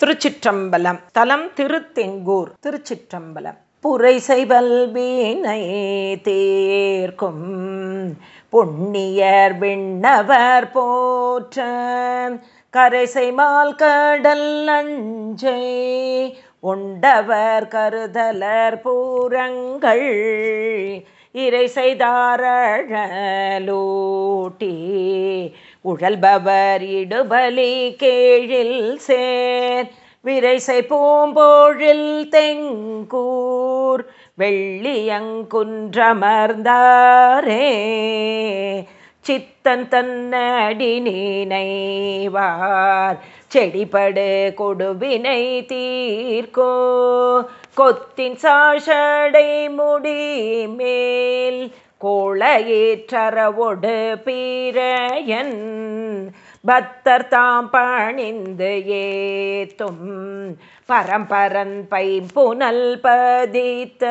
திருச்சிற்றம்பலம். தலம் திருத்தெங்கூர் திருச்சிற்றம்பலம். புரை வீணை தேர்க்கும். புண்ணியர் விண்ணவர் போற்ற. கரைசை மால் கடல் நஞ்சை உண்டவர் கருதலர் பூரங்கள். இறை செய்தாரழலூட்டி உழல்பவர் இடுபலி கேழில் சேர். விரைசை பூம்போழில் தெங்கூர். வெள்ளியங்குன்றமர்ந்தாரே சித்தன் தன்னடி நினைவார். செடிபடு கொடுவினை தீர்க்கோ. கொத்தின் சாஷடை முடி மேல் கோளையேற்றரவொடு பீரையன். பத்தர் தாம் பணிந்து ஏத்தும். பரம்பரன் பை புனல் பதித்த.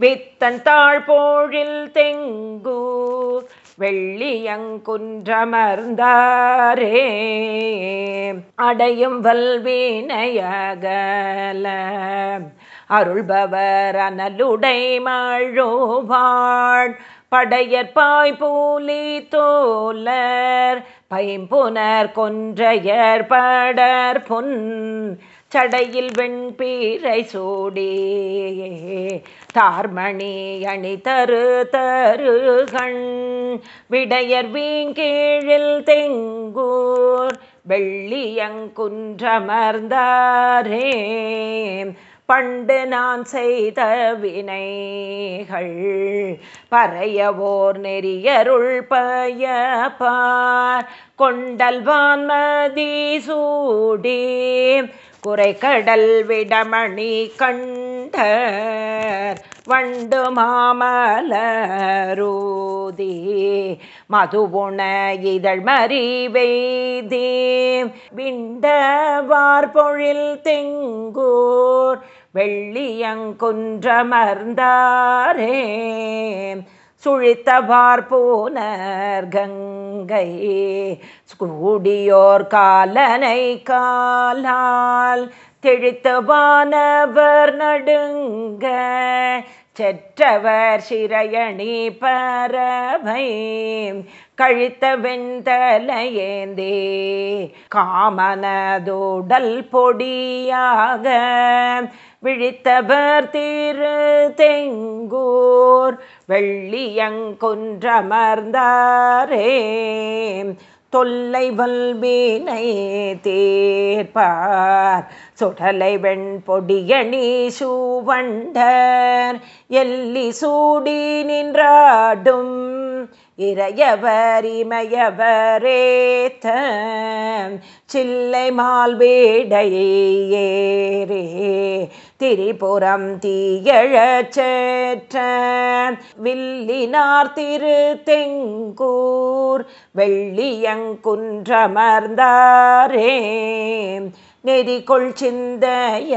வித்தன் தாழ்போழில் தெங்கு வெள்ளியங்குன்றமர்ந்தாரே. அடையும் வல்வினையகல. அருள்பவர் அனலுடை மாழோவாள். படையற்பாய் பூலி தோலர் பைம்புனர் கொன்றையர் படர் பொன். சடையில் வெண்பீரை சூடியே தார்மணி அணி தரு தருகண். விடையர் வீங்கீழில் தெங்கூர் வெள்ளியங்குன்றமர்ந்தாரே. பண்டு நான் செய்த வினைகள் பறையவோர் நெறியருள் பயப்பார். கொண்டல்வான்மதி சூடி குறைக்கடல் விடமணி கண். கண்டர் வண்டு மாமலரூதி மதுவுண இதழ் மறிவெய்தி விண்டவார் பொழில் தெங்கூர் வெள்ளியங்குன்றமர்ந்தாரே சுழித்தவார் போனர் கங்கை கூடியோர் காலனை காலால். தெழித்தவானவர் நடுங்க செற்றவர் சிறையணி பறவை. கழித்த வெண்தலையேந்தே காமனதோடல் பொடியாக. விழித்தவர் திரு தெங்கூர் வெள்ளியங்குன்றமர்ந்தாரே தொல்லை வல்வினை தேர்ப்பார் சுடலை வெண்பொடியணி சூவண்டர் எல்லி சூடி நின்றாடும் இறையவர் இமயவரேத்த சில்லை மால்வேடையேரே திரிபுரம் தீயழச்சேற்ற வில்லினார் திரு தெங்கூர் வெள்ளியங்குன்றமர்ந்தாரே நெறிகொள் சிந்தையராகி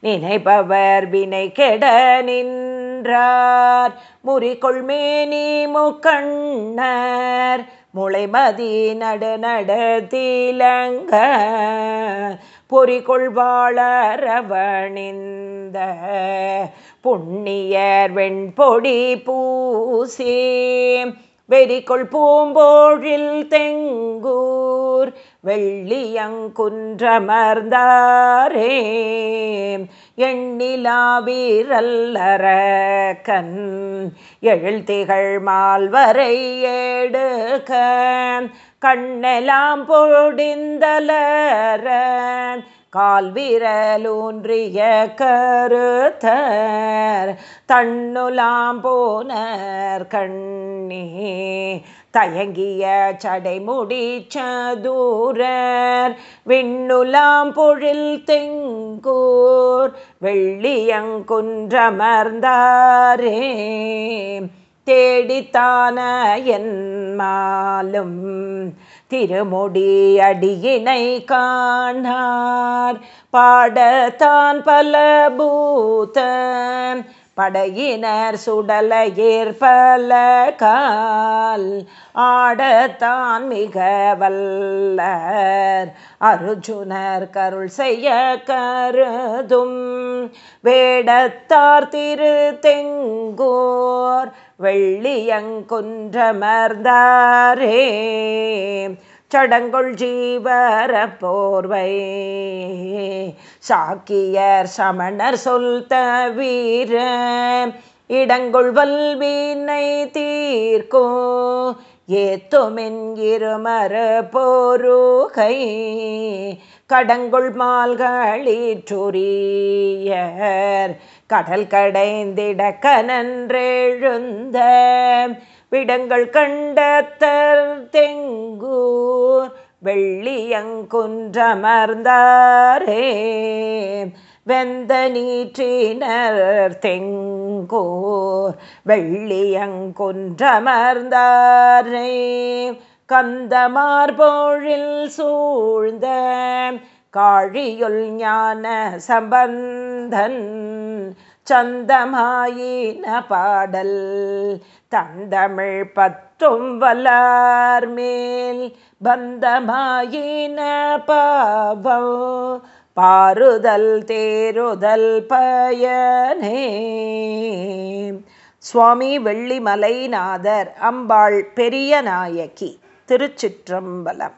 நினைப்பவர் வினை கெட நின்றார். முறிகொள் மேனி முக்கண்ணர் முளைமதி நடு நடத்திலங்க பொறிகொள்வாளரவணிந்த புண்ணியர் வெண்பொடி பூசே வெறிகொள் பூம்போழில் தெங்கூர் வெள்ளியங்குன்றமர்ந்தாரே. எண்ணிலாவீரல்லரக்கன் எழில் திகழ் மால்வரை ஏடுக. கண்ணெலாம் பொடிந்தலர கால் விரலூன்றிய கருத்தர் தண்ணுலாம் போனர் கண்ணி. தயங்கிய சடைமுடி சதூரர் விண்ணுலாம் பொழில் தெங்கூர் வெள்ளியங்குன்றமர்ந்தாரே தேடித்தான என் மாலும் திருமுடியடியினை காணார். பாடத்தான் பல பூத படையினர் சுடல ஏற்பல கால். ஆடத்தான் மிக வல்லர் அருஜுனர் கருள் செய்ய கருதும். வேடத்தார் திரு தெங்கோர் வெள்ளியங்குன்றமர்ந்தாரே. சடங்குள் ஜீவர போர்வை. சாக்கியர் சமணர் சொல்த வீர இடங்குள் வல்வினை தீர்க்கோ. ஏத்துமென் இருமறு போருகை கடங்குள் மால்களீற்றுரியர் கடல் கடைந்திட கனன்றெழுந்த விடங்கள் கண்டத்தர் தெங்கூர். வெள்ளியங்குன்றமர்ந்தாரே. வெந்த நீற்றினர் தெங்கோர். வெள்ளியங்குன்றமர்ந்தாரே. கந்தமார்போழில் சூழ்ந்த காழியுள் ஞான சம்பந்தன் சந்தமாயின பாடல் தந்தமிழ் பத்தும் வல்லார் மேல் பந்தமாயின பாவம் பாருதல் தேருதல் பயனே. சுவாமி வெள்ளிமலைநாதர் அம்பாள் பெரிய நாயக்கி திருச்சிற்றம்பலம்.